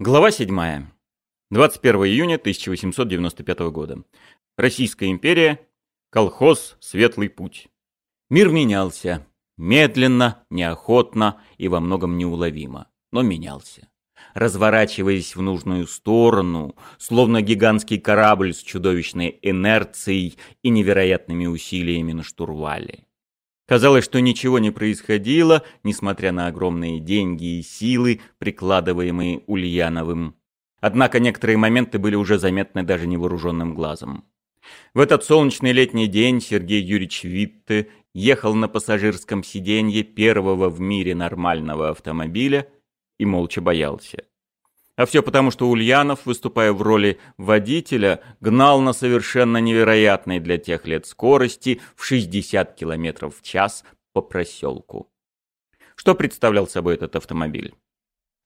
Глава 7. 21 июня 1895 года. Российская империя. Колхоз «Светлый путь». Мир менялся. Медленно, неохотно и во многом неуловимо. Но менялся. Разворачиваясь в нужную сторону, словно гигантский корабль с чудовищной инерцией и невероятными усилиями на штурвале. Казалось, что ничего не происходило, несмотря на огромные деньги и силы, прикладываемые Ульяновым. Однако некоторые моменты были уже заметны даже невооруженным глазом. В этот солнечный летний день Сергей Юрьевич Витте ехал на пассажирском сиденье первого в мире нормального автомобиля и молча боялся. А все потому, что Ульянов, выступая в роли водителя, гнал на совершенно невероятной для тех лет скорости в 60 км в час по проселку. Что представлял собой этот автомобиль?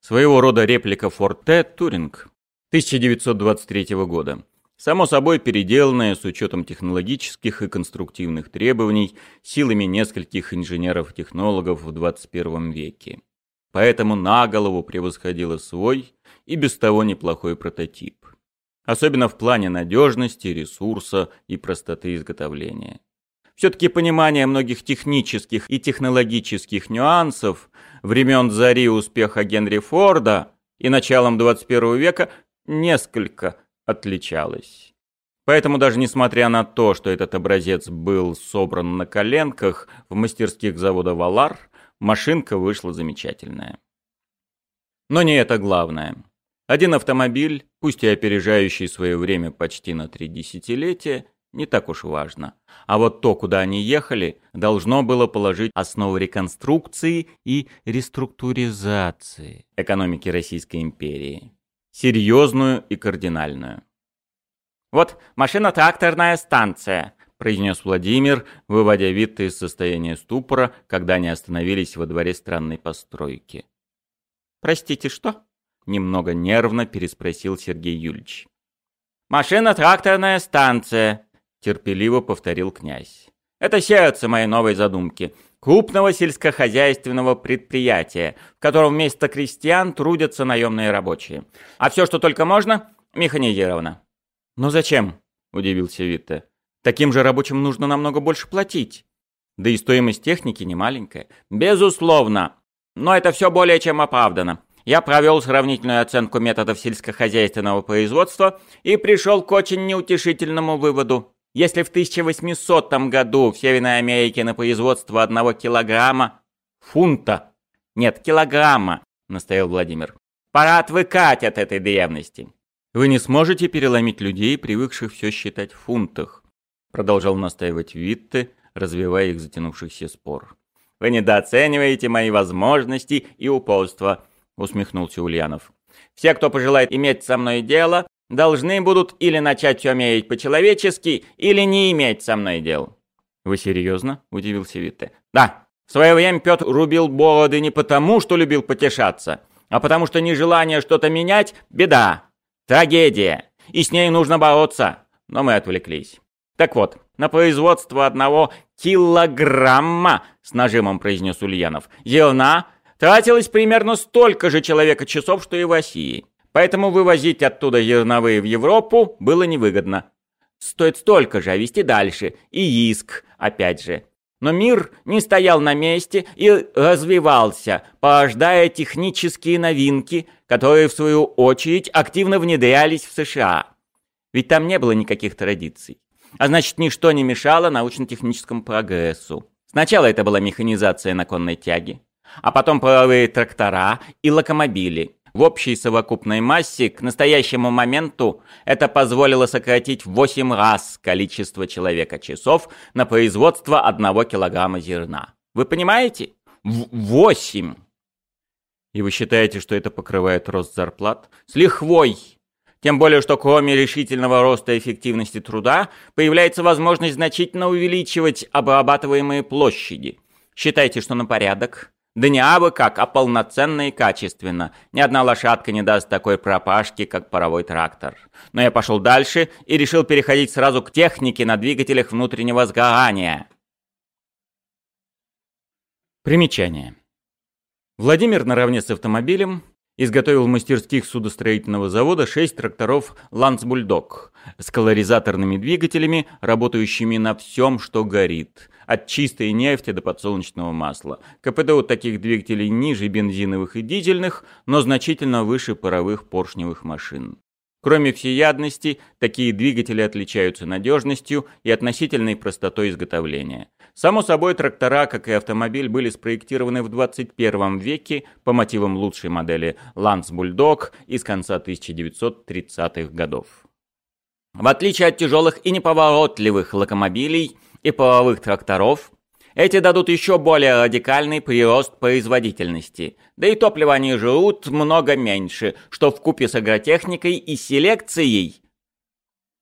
Своего рода реплика T Touring 1923 года. Само собой переделанная с учетом технологических и конструктивных требований силами нескольких инженеров-технологов в 21 веке. Поэтому на голову превосходила свой и без того неплохой прототип. Особенно в плане надежности, ресурса и простоты изготовления. Все-таки понимание многих технических и технологических нюансов времен зари успеха Генри Форда и началом 21 века несколько отличалось. Поэтому даже несмотря на то, что этот образец был собран на коленках в мастерских завода «Валар», машинка вышла замечательная. Но не это главное. Один автомобиль, пусть и опережающий свое время почти на три десятилетия, не так уж важно. А вот то, куда они ехали, должно было положить основу реконструкции и реструктуризации экономики Российской империи. Серьезную и кардинальную. «Вот машино-тракторная станция», — произнес Владимир, выводя Витта из состояния ступора, когда они остановились во дворе странной постройки. «Простите, что?» Немного нервно переспросил Сергей Юльч. «Машино-тракторная станция», — терпеливо повторил князь. «Это сердце моей новой задумки. Крупного сельскохозяйственного предприятия, в котором вместо крестьян трудятся наемные рабочие. А все, что только можно, механизировано». «Но зачем?» — удивился Витте. «Таким же рабочим нужно намного больше платить. Да и стоимость техники не маленькая». «Безусловно. Но это все более чем оправдано я провел сравнительную оценку методов сельскохозяйственного производства и пришел к очень неутешительному выводу. Если в 1800 году в Северной Америке на производство одного килограмма фунта, нет, килограмма, настоял Владимир, пора отвыкать от этой древности. Вы не сможете переломить людей, привыкших все считать в фунтах, продолжал настаивать Витте, развивая их затянувшийся спор. Вы недооцениваете мои возможности и упорство усмехнулся Ульянов. Все, кто пожелает иметь со мной дело, должны будут или начать все мерить по-человечески, или не иметь со мной дел. Вы серьезно? удивился Витте. Да. В свое время Петр рубил бороды не потому, что любил потешаться, а потому что нежелание что-то менять – беда, трагедия, и с ней нужно бороться. Но мы отвлеклись. Так вот, на производство одного килограмма, с нажимом произнес Ульянов, зерна – тратилось примерно столько же человека-часов, что и в России. Поэтому вывозить оттуда зерновые в Европу было невыгодно. Стоит столько же, а везти дальше. И иск, опять же. Но мир не стоял на месте и развивался, порождая технические новинки, которые, в свою очередь, активно внедрялись в США. Ведь там не было никаких традиций. А значит, ничто не мешало научно-техническому прогрессу. Сначала это была механизация на конной тяге, а потом паровые трактора и локомобили. В общей совокупной массе к настоящему моменту это позволило сократить в 8 раз количество человека-часов на производство 1 килограмма зерна. Вы понимаете? В 8! И вы считаете, что это покрывает рост зарплат? С лихвой! Тем более, что кроме решительного роста эффективности труда, появляется возможность значительно увеличивать обрабатываемые площади. Считайте, что на порядок да не абы как, а полноценно и качественно. Ни одна лошадка не даст такой пропашки, как паровой трактор. Но я пошел дальше и решил переходить сразу к технике на двигателях внутреннего сгорания. Примечание. Владимир наравне с автомобилем изготовил в мастерских судостроительного завода 6 тракторов «Лансбульдог» с колоризаторными двигателями, работающими на всем, что горит, от чистой нефти до подсолнечного масла. КПД у таких двигателей ниже бензиновых и дизельных, но значительно выше паровых поршневых машин. Кроме всеядности, такие двигатели отличаются надежностью и относительной простотой изготовления. Само собой, трактора, как и автомобиль, были спроектированы в 21 веке по мотивам лучшей модели Lance Bulldog из конца 1930-х годов. В отличие от тяжелых и неповоротливых локомобилей и половых тракторов, эти дадут еще более радикальный прирост производительности. Да и топлива они жрут много меньше, что в купе с агротехникой и селекцией...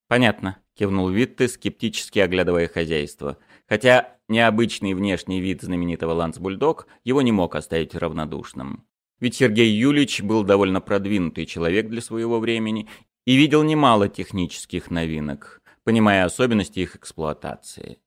Понятно, кивнул Витте, скептически оглядывая хозяйство. Хотя необычный внешний вид знаменитого лансбульдог его не мог оставить равнодушным. Ведь Сергей Юлич был довольно продвинутый человек для своего времени и видел немало технических новинок, понимая особенности их эксплуатации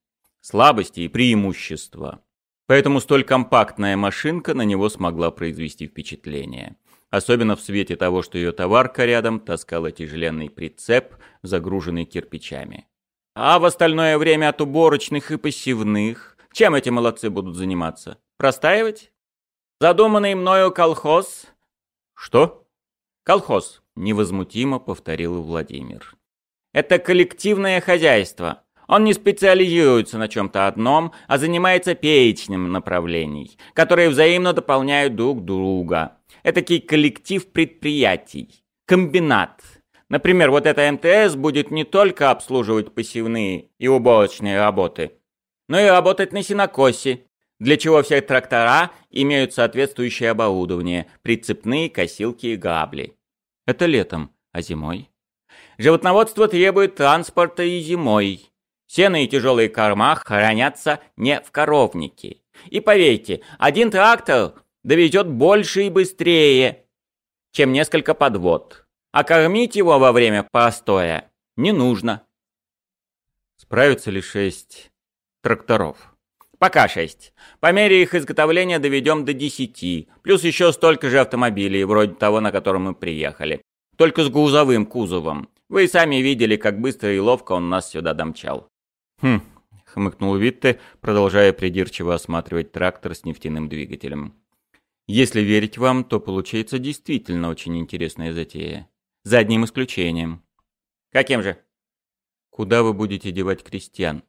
слабости и преимущества. Поэтому столь компактная машинка на него смогла произвести впечатление. Особенно в свете того, что ее товарка рядом таскала тяжеленный прицеп, загруженный кирпичами. А в остальное время от уборочных и пассивных, чем эти молодцы будут заниматься? Простаивать? Задуманный мною колхоз? Что? Колхоз, невозмутимо повторил Владимир. Это коллективное хозяйство, он не специализируется на чем-то одном, а занимается перечнем направлений, которые взаимно дополняют друг друга. Этакий коллектив предприятий. Комбинат. Например, вот эта МТС будет не только обслуживать посевные и уборочные работы, но и работать на синокосе, для чего все трактора имеют соответствующее оборудование, прицепные косилки и грабли. Это летом, а зимой? Животноводство требует транспорта и зимой. Сено и тяжелые корма хранятся не в коровнике. И поверьте, один трактор довезет больше и быстрее, чем несколько подвод. А кормить его во время постоя не нужно. Справятся ли шесть тракторов? Пока шесть. По мере их изготовления доведем до десяти. Плюс еще столько же автомобилей, вроде того, на котором мы приехали. Только с грузовым кузовом. Вы сами видели, как быстро и ловко он нас сюда домчал. «Хм», — хмыкнул Витте, продолжая придирчиво осматривать трактор с нефтяным двигателем. «Если верить вам, то получается действительно очень интересная затея. За одним исключением». «Каким же?» «Куда вы будете девать крестьян?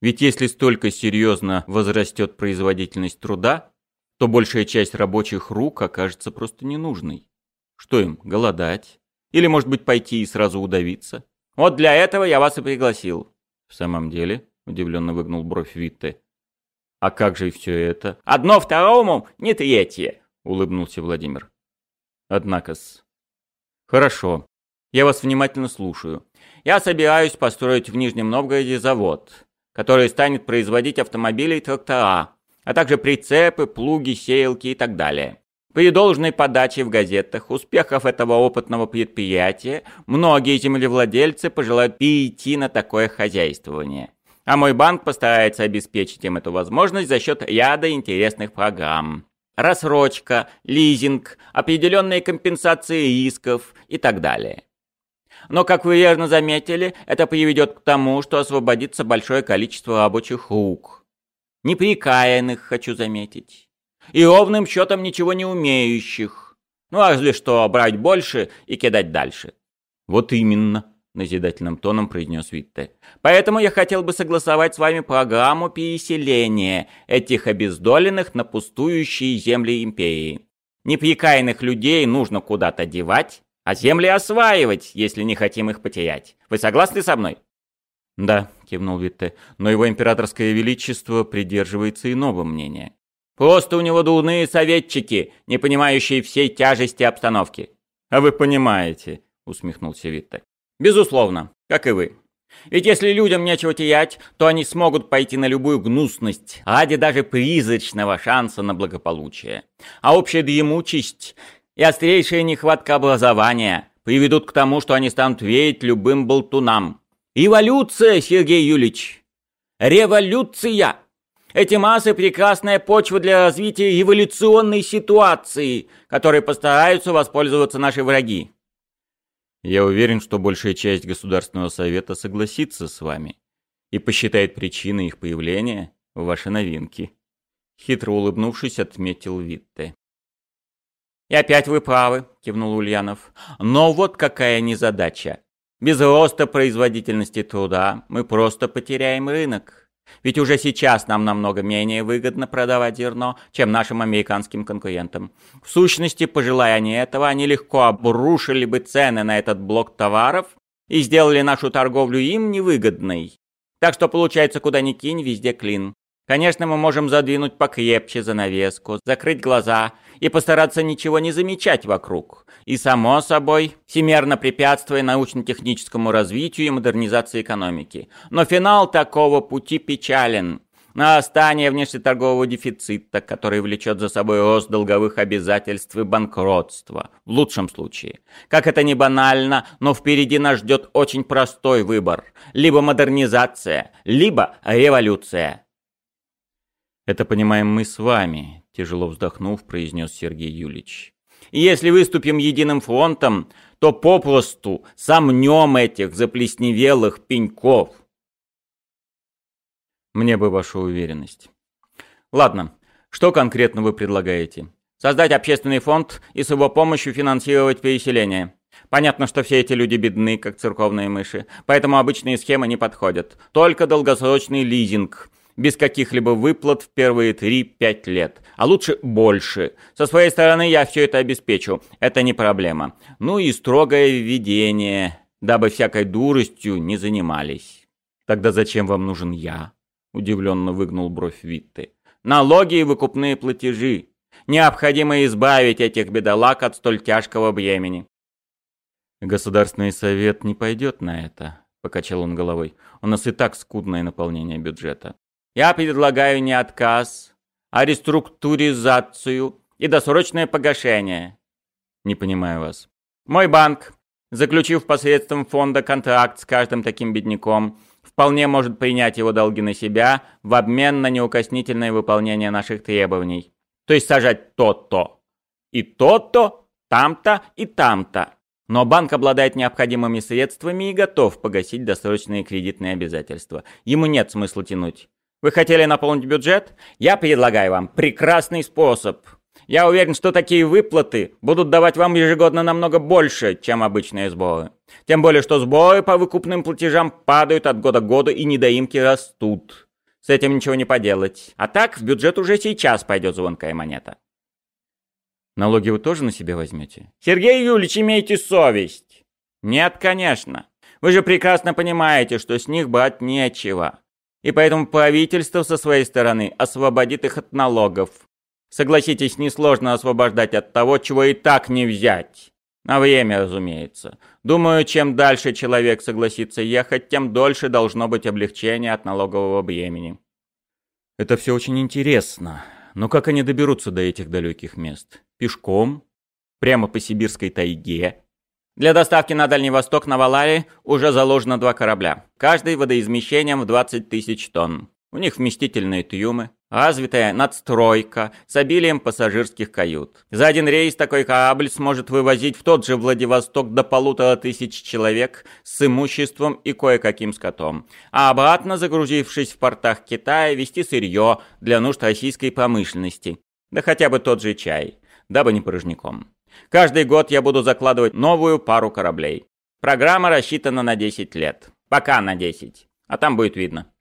Ведь если столько серьезно возрастет производительность труда, то большая часть рабочих рук окажется просто ненужной. Что им, голодать? Или, может быть, пойти и сразу удавиться? Вот для этого я вас и пригласил. «В самом деле?» — удивленно выгнул бровь Витте. «А как же все это?» «Одно второму, не третье!» — улыбнулся Владимир. «Однако-с...» «Хорошо. Я вас внимательно слушаю. Я собираюсь построить в Нижнем Новгороде завод, который станет производить автомобили и трактора, а также прицепы, плуги, сеялки и так далее. При должной подаче в газетах успехов этого опытного предприятия многие землевладельцы пожелают перейти на такое хозяйствование. А мой банк постарается обеспечить им эту возможность за счет ряда интересных программ. Рассрочка, лизинг, определенные компенсации рисков и так далее. Но, как вы верно заметили, это приведет к тому, что освободится большое количество рабочих рук. Неприкаянных, хочу заметить и ровным счетом ничего не умеющих. Ну, разве что брать больше и кидать дальше. Вот именно, назидательным тоном произнес Витте. Поэтому я хотел бы согласовать с вами программу переселения этих обездоленных на пустующие земли империи. Неприкаянных людей нужно куда-то девать, а земли осваивать, если не хотим их потерять. Вы согласны со мной? Да, кивнул Витте, но его императорское величество придерживается иного мнения. Просто у него дурные советчики, не понимающие всей тяжести обстановки. А вы понимаете, усмехнулся Витте. Безусловно, как и вы. Ведь если людям нечего терять, то они смогут пойти на любую гнусность, ради даже призрачного шанса на благополучие. А общая дремучесть и острейшая нехватка образования приведут к тому, что они станут верить любым болтунам. Революция, Сергей Юлич! Революция! Эти массы – прекрасная почва для развития эволюционной ситуации, которой постараются воспользоваться наши враги. Я уверен, что большая часть Государственного Совета согласится с вами и посчитает причиной их появления ваши новинки. Хитро улыбнувшись, отметил Витте. «И опять вы правы», – кивнул Ульянов. «Но вот какая незадача. Без роста производительности труда мы просто потеряем рынок. Ведь уже сейчас нам намного менее выгодно продавать зерно, чем нашим американским конкурентам. В сущности, пожелая они этого, они легко обрушили бы цены на этот блок товаров и сделали нашу торговлю им невыгодной. Так что получается, куда ни кинь, везде клин. Конечно, мы можем задвинуть покрепче занавеску, закрыть глаза и постараться ничего не замечать вокруг. И, само собой, всемерно препятствуя научно-техническому развитию и модернизации экономики. Но финал такого пути печален. Нарастание внешнеторгового дефицита, который влечет за собой рост долговых обязательств и банкротство. В лучшем случае. Как это не банально, но впереди нас ждет очень простой выбор. Либо модернизация, либо революция. Это понимаем мы с вами, тяжело вздохнув, произнес Сергей Юлич. И если выступим единым фронтом, то попросту сомнем этих заплесневелых пеньков. Мне бы ваша уверенность. Ладно, что конкретно вы предлагаете? Создать общественный фонд и с его помощью финансировать переселение. Понятно, что все эти люди бедны, как церковные мыши, поэтому обычные схемы не подходят. Только долгосрочный лизинг – без каких-либо выплат в первые 3-5 лет, а лучше больше. Со своей стороны я все это обеспечу, это не проблема. Ну и строгое введение, дабы всякой дуростью не занимались. Тогда зачем вам нужен я? Удивленно выгнул бровь Витте. Налоги и выкупные платежи. Необходимо избавить этих бедолаг от столь тяжкого бремени. Государственный совет не пойдет на это, покачал он головой. У нас и так скудное наполнение бюджета. Я предлагаю не отказ, а реструктуризацию и досрочное погашение. Не понимаю вас. Мой банк, заключив посредством фонда контракт с каждым таким бедняком, вполне может принять его долги на себя в обмен на неукоснительное выполнение наших требований. То есть сажать то-то, и то-то, там-то и там-то. Но банк обладает необходимыми средствами и готов погасить досрочные кредитные обязательства. Ему нет смысла тянуть. Вы хотели наполнить бюджет? Я предлагаю вам прекрасный способ. Я уверен, что такие выплаты будут давать вам ежегодно намного больше, чем обычные сборы. Тем более, что сборы по выкупным платежам падают от года к году и недоимки растут. С этим ничего не поделать. А так в бюджет уже сейчас пойдет звонкая монета. Налоги вы тоже на себя возьмете? Сергей Юлич, имейте совесть. Нет, конечно. Вы же прекрасно понимаете, что с них брать нечего. И поэтому правительство со своей стороны освободит их от налогов. Согласитесь, несложно освобождать от того, чего и так не взять. На время, разумеется. Думаю, чем дальше человек согласится ехать, тем дольше должно быть облегчение от налогового бремени. Это все очень интересно. Но как они доберутся до этих далеких мест? Пешком? Прямо по сибирской тайге? Для доставки на Дальний Восток на Валаре уже заложено два корабля, каждый водоизмещением в 20 тысяч тонн. У них вместительные трюмы, развитая надстройка с обилием пассажирских кают. За один рейс такой корабль сможет вывозить в тот же Владивосток до полутора тысяч человек с имуществом и кое-каким скотом, а обратно, загрузившись в портах Китая, вести сырье для нужд российской промышленности, да хотя бы тот же чай, дабы не порожняком. Каждый год я буду закладывать новую пару кораблей. Программа рассчитана на 10 лет. Пока на 10. А там будет видно.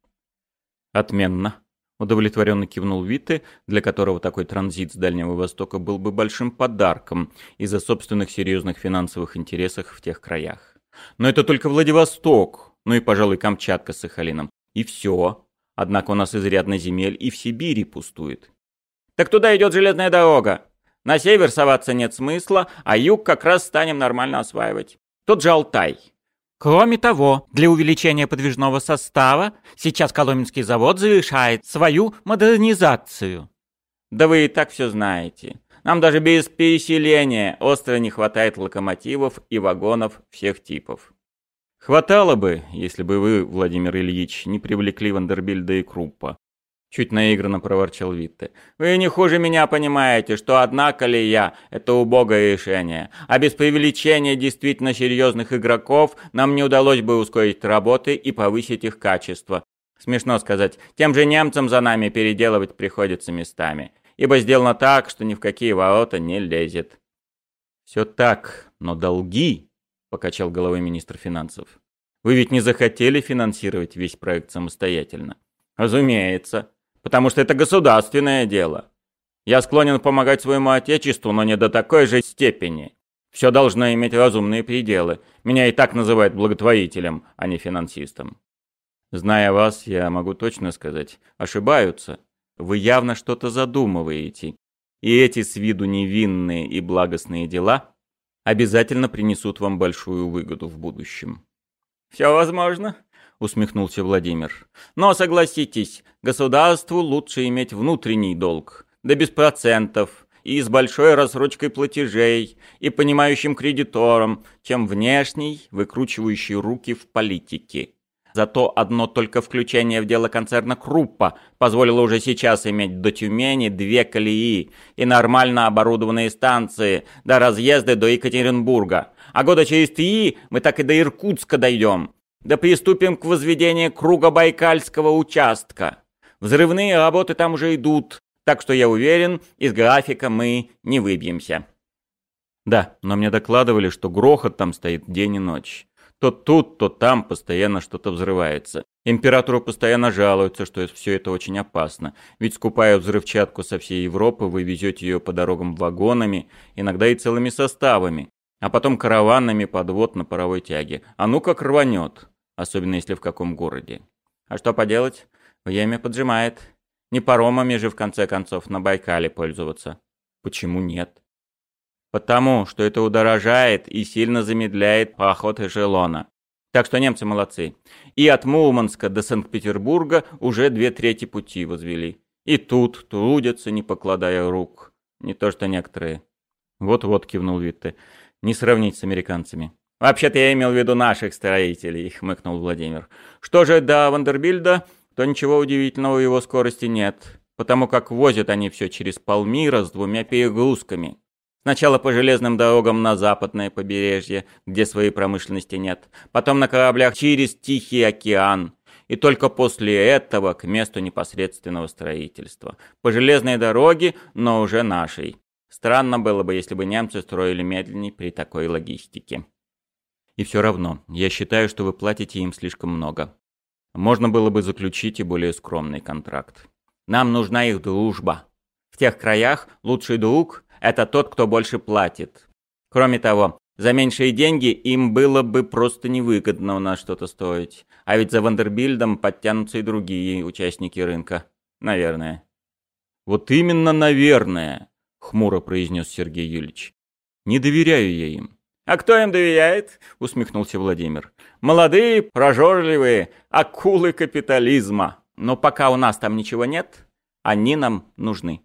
Отменно. Удовлетворенно кивнул Витте, для которого такой транзит с Дальнего Востока был бы большим подарком из-за собственных серьезных финансовых интересов в тех краях. Но это только Владивосток, ну и, пожалуй, Камчатка с Сахалином. И все. Однако у нас изрядно земель и в Сибири пустует. Так туда идет железная дорога. На север соваться нет смысла, а юг как раз станем нормально осваивать. Тот же Алтай. Кроме того, для увеличения подвижного состава сейчас Коломенский завод завершает свою модернизацию. Да вы и так все знаете. Нам даже без переселения остро не хватает локомотивов и вагонов всех типов. Хватало бы, если бы вы, Владимир Ильич, не привлекли Вандербильда и Круппа. Чуть наигранно проворчал Витте. «Вы не хуже меня понимаете, что одна колея – это убогое решение, а без привлечения действительно серьезных игроков нам не удалось бы ускорить работы и повысить их качество. Смешно сказать, тем же немцам за нами переделывать приходится местами, ибо сделано так, что ни в какие ворота не лезет». «Все так, но долги», – покачал головой министр финансов. «Вы ведь не захотели финансировать весь проект самостоятельно?» «Разумеется» потому что это государственное дело. Я склонен помогать своему отечеству, но не до такой же степени. Все должно иметь разумные пределы. Меня и так называют благотворителем, а не финансистом. Зная вас, я могу точно сказать, ошибаются. Вы явно что-то задумываете. И эти с виду невинные и благостные дела обязательно принесут вам большую выгоду в будущем. Все возможно, — усмехнулся Владимир. «Но согласитесь, государству лучше иметь внутренний долг, да без процентов, и с большой рассрочкой платежей, и понимающим кредитором, чем внешний, выкручивающий руки в политике. Зато одно только включение в дело концерна Круппа позволило уже сейчас иметь до Тюмени две колеи и нормально оборудованные станции, до разъезда до Екатеринбурга. А года через три мы так и до Иркутска дойдем. Да приступим к возведению круга Байкальского участка. Взрывные работы там уже идут, так что я уверен, из графика мы не выбьемся. Да, но мне докладывали, что грохот там стоит день и ночь. То тут, то там постоянно что-то взрывается. Императору постоянно жалуются, что все это очень опасно. Ведь скупая взрывчатку со всей Европы, вы везете ее по дорогам вагонами, иногда и целыми составами, а потом караванами подвод на паровой тяге. А ну как рванет особенно если в каком городе. А что поделать? Время поджимает. Не паромами же в конце концов на Байкале пользоваться. Почему нет? Потому что это удорожает и сильно замедляет поход эшелона. Так что немцы молодцы. И от Мурманска до Санкт-Петербурга уже две трети пути возвели. И тут трудятся, не покладая рук. Не то что некоторые. Вот-вот кивнул Витте. Не сравнить с американцами. «Вообще-то я имел в виду наших строителей», — хмыкнул Владимир. «Что же до Вандербильда, то ничего удивительного в его скорости нет, потому как возят они все через Палмира с двумя перегрузками. Сначала по железным дорогам на западное побережье, где своей промышленности нет, потом на кораблях через Тихий океан, и только после этого к месту непосредственного строительства. По железной дороге, но уже нашей. Странно было бы, если бы немцы строили медленней при такой логистике. И все равно, я считаю, что вы платите им слишком много. Можно было бы заключить и более скромный контракт. Нам нужна их дружба. В тех краях лучший друг – это тот, кто больше платит. Кроме того, за меньшие деньги им было бы просто невыгодно у нас что-то стоить. А ведь за Вандербильдом подтянутся и другие участники рынка. Наверное. «Вот именно наверное», — хмуро произнес Сергей Юльевич. «Не доверяю я им. «А кто им доверяет?» — усмехнулся Владимир. «Молодые, прожорливые, акулы капитализма. Но пока у нас там ничего нет, они нам нужны».